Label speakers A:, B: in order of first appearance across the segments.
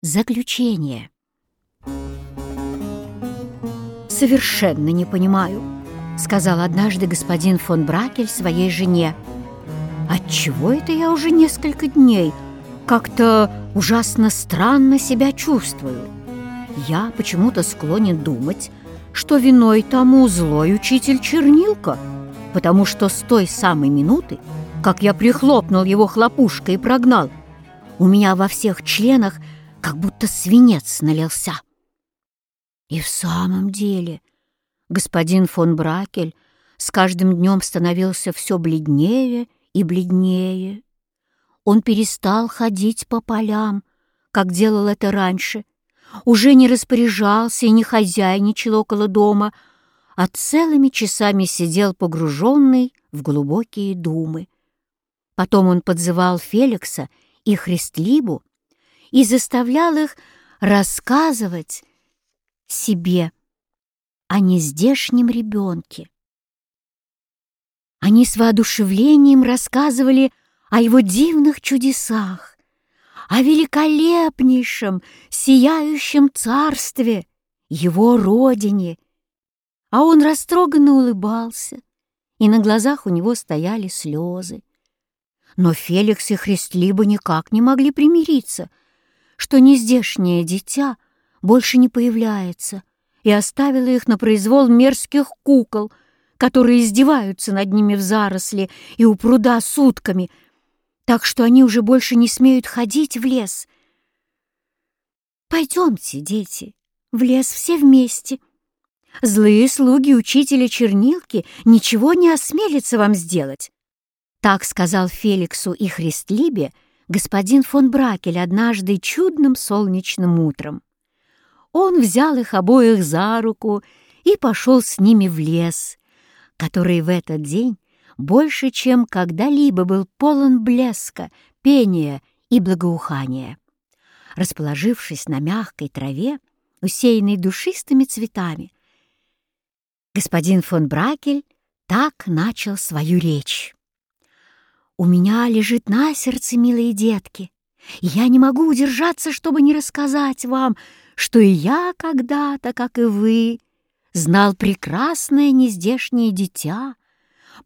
A: Заключение. «Совершенно не понимаю», — сказал однажды господин фон Бракель своей жене. «Отчего это я уже несколько дней как-то ужасно странно себя чувствую? Я почему-то склонен думать, что виной тому злой учитель Чернилка, потому что с той самой минуты, как я прихлопнул его хлопушкой и прогнал, у меня во всех членах — как будто свинец налился. И в самом деле господин фон Бракель с каждым днем становился все бледнее и бледнее. Он перестал ходить по полям, как делал это раньше, уже не распоряжался и не хозяйничал около дома, а целыми часами сидел погруженный в глубокие думы. Потом он подзывал Феликса и Христлибу и заставлял их рассказывать себе о нездешнем ребенке. Они с воодушевлением рассказывали о его дивных чудесах, о великолепнейшем, сияющем царстве, его родине. А он растроганно улыбался, и на глазах у него стояли слезы. Но Феликс и Христлиба никак не могли примириться — что нездешнее дитя больше не появляется, и оставила их на произвол мерзких кукол, которые издеваются над ними в заросли и у пруда сутками, так что они уже больше не смеют ходить в лес. «Пойдемте, дети, в лес все вместе. Злые слуги учителя чернилки ничего не осмелятся вам сделать», так сказал Феликсу и Христлибе, господин фон Бракель однажды чудным солнечным утром. Он взял их обоих за руку и пошел с ними в лес, который в этот день больше, чем когда-либо был полон блеска, пения и благоухания. Расположившись на мягкой траве, усеянной душистыми цветами, господин фон Бракель так начал свою речь. У меня лежит на сердце, милые детки, и я не могу удержаться, чтобы не рассказать вам, что и я когда-то, как и вы, знал прекрасное нездешнее дитя,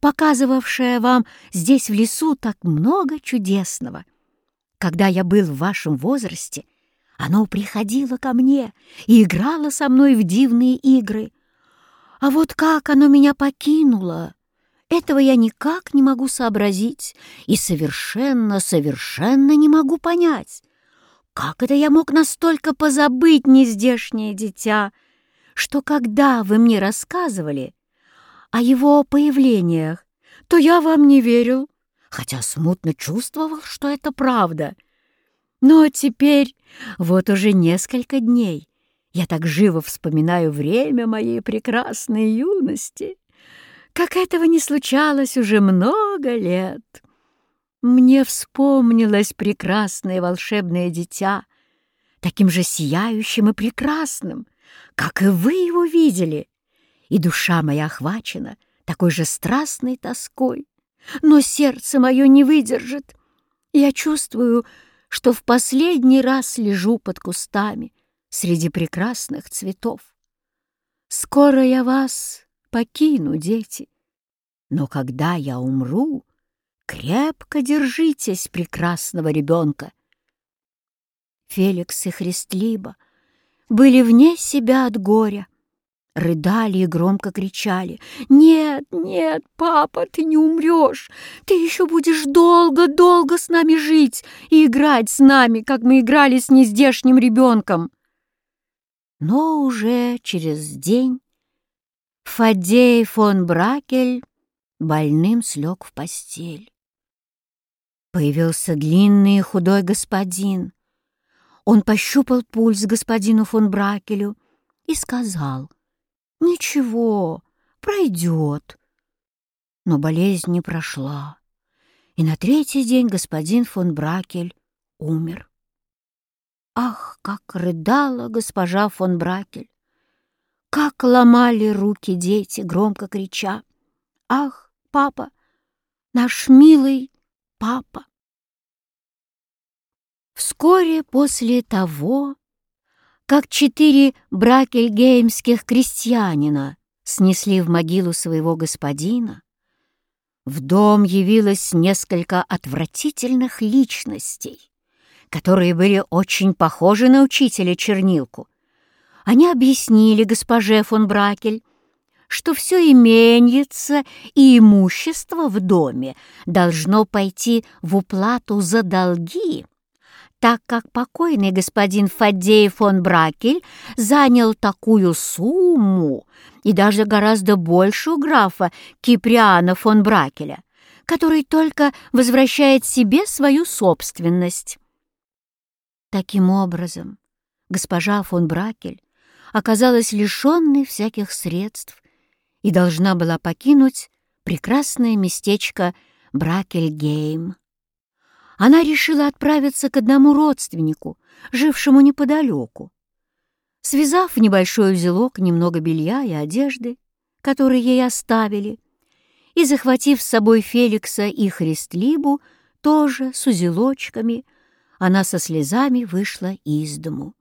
A: показывавшее вам здесь в лесу так много чудесного. Когда я был в вашем возрасте, оно приходило ко мне и играло со мной в дивные игры. А вот как оно меня покинуло, этого я никак не могу сообразить и совершенно, совершенно не могу понять. Как это я мог настолько позабыть нездешнее дитя, что когда вы мне рассказывали о его появлениях, то я вам не верил, хотя смутно чувствовал, что это правда. Но теперь, вот уже несколько дней, я так живо вспоминаю время моей прекрасной юности как этого не случалось уже много лет. Мне вспомнилось прекрасное волшебное дитя, таким же сияющим и прекрасным, как и вы его видели, и душа моя охвачена такой же страстной тоской, но сердце мое не выдержит. Я чувствую, что в последний раз лежу под кустами среди прекрасных цветов. Скоро я вас покину, дети. Но когда я умру, крепко держитесь прекрасного ребенка. Феликс и Христлиба были вне себя от горя, рыдали и громко кричали. «Нет, нет, папа, ты не умрешь! Ты еще будешь долго-долго с нами жить и играть с нами, как мы играли с нездешним ребенком!» Но уже через день Фадей фон Бракель больным слег в постель. Появился длинный худой господин. Он пощупал пульс господину фон Бракелю и сказал, «Ничего, пройдет». Но болезнь не прошла, и на третий день господин фон Бракель умер. Ах, как рыдала госпожа фон Бракель! Как ломали руки дети, громко крича. «Ах, папа, наш милый папа!» Вскоре после того, как четыре бракельгеймских крестьянина снесли в могилу своего господина, в дом явилось несколько отвратительных личностей, которые были очень похожи на учителя Чернилку. Они объяснили госпоже фон Бракель, что все именьице и имущество в доме должно пойти в уплату за долги, так как покойный господин Фаддей фон Бракель занял такую сумму, и даже гораздо больше у графа Киприана фон Бракеля, который только возвращает себе свою собственность. Таким образом, госпожа фон Бракель оказалась лишенной всяких средств и должна была покинуть прекрасное местечко Бракельгейм она решила отправиться к одному родственнику, жившему неподалеку. Связав в небольшой узелок немного белья и одежды, которые ей оставили, и захватив с собой Феликса и Христлибу, тоже с узелочками, она со слезами вышла из дому.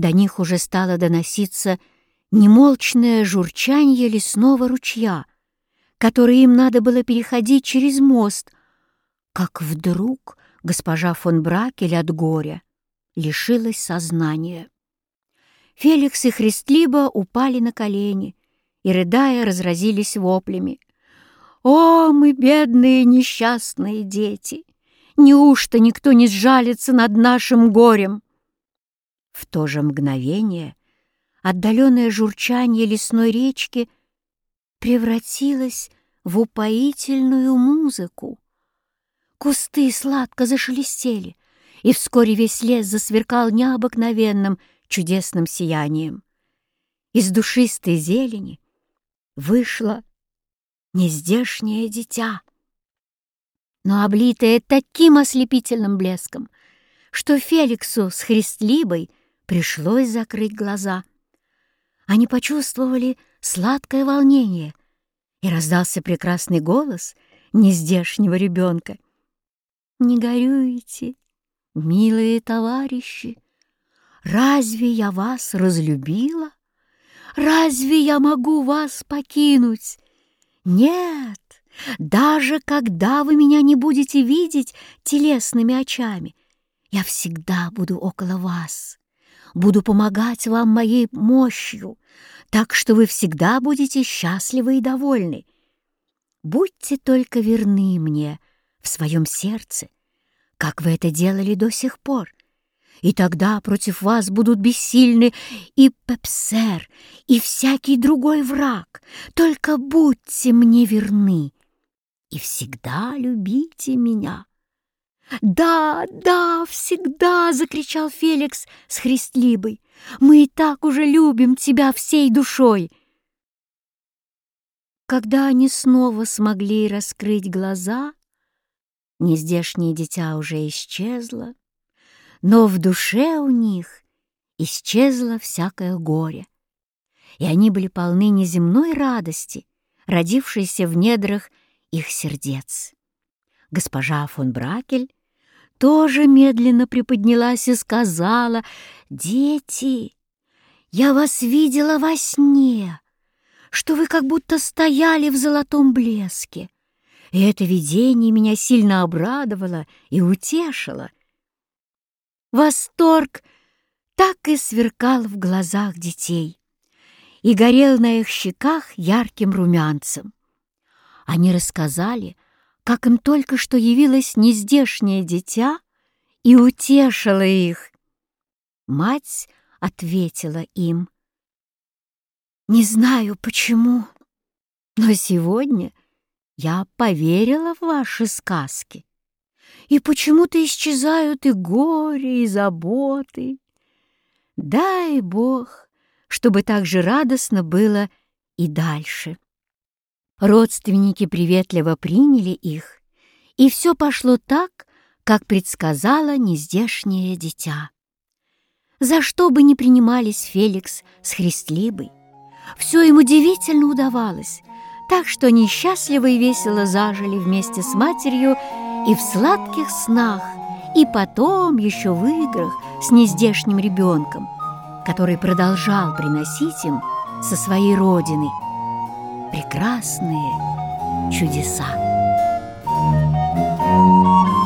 A: До них уже стало доноситься немолчное журчанье лесного ручья, который им надо было переходить через мост — как вдруг госпожа фон Бракель от горя лишилась сознания. Феликс и Христлиба упали на колени и, рыдая, разразились воплями. «О, мы бедные несчастные дети! Неужто никто не сжалится над нашим горем?» В то же мгновение отдаленное журчание лесной речки превратилось в упоительную музыку. Кусты сладко зашелестели, и вскоре весь лес засверкал необыкновенным чудесным сиянием. Из душистой зелени вышло нездешнее дитя, но облитое таким ослепительным блеском, что Феликсу с Христлибой пришлось закрыть глаза. Они почувствовали сладкое волнение, и раздался прекрасный голос нездешнего ребенка — не горюйте, милые товарищи, разве я вас разлюбила? Разве я могу вас покинуть? Нет, даже когда вы меня не будете видеть телесными очами, я всегда буду около вас, буду помогать вам моей мощью, так что вы всегда будете счастливы и довольны. Будьте только верны мне — в своем сердце, как вы это делали до сих пор. И тогда против вас будут бессильны и Пепсер, и всякий другой враг. Только будьте мне верны и всегда любите меня. «Да, да, всегда!» — закричал Феликс с Христлибой. «Мы и так уже любим тебя всей душой!» Когда они снова смогли раскрыть глаза, Нездешнее дитя уже исчезло, но в душе у них исчезло всякое горе, и они были полны неземной радости, родившейся в недрах их сердец. Госпожа фон Бракель тоже медленно приподнялась и сказала, «Дети, я вас видела во сне, что вы как будто стояли в золотом блеске и это видение меня сильно обрадовало и утешило. Восторг так и сверкал в глазах детей и горел на их щеках ярким румянцем. Они рассказали, как им только что явилось нездешнее дитя и утешило их. Мать ответила им, «Не знаю почему, но сегодня я поверила в ваши сказки, и почему-то исчезают и горе, и заботы. Дай Бог, чтобы так же радостно было и дальше. Родственники приветливо приняли их, и все пошло так, как предсказала нездешнее дитя. За что бы ни принимались Феликс с Христлибой, все им удивительно удавалось, так что они счастливо и весело зажили вместе с матерью и в сладких снах и потом еще в играх с нездешним ребенком, который продолжал приносить им со своей родины прекрасные чудеса. Thank you.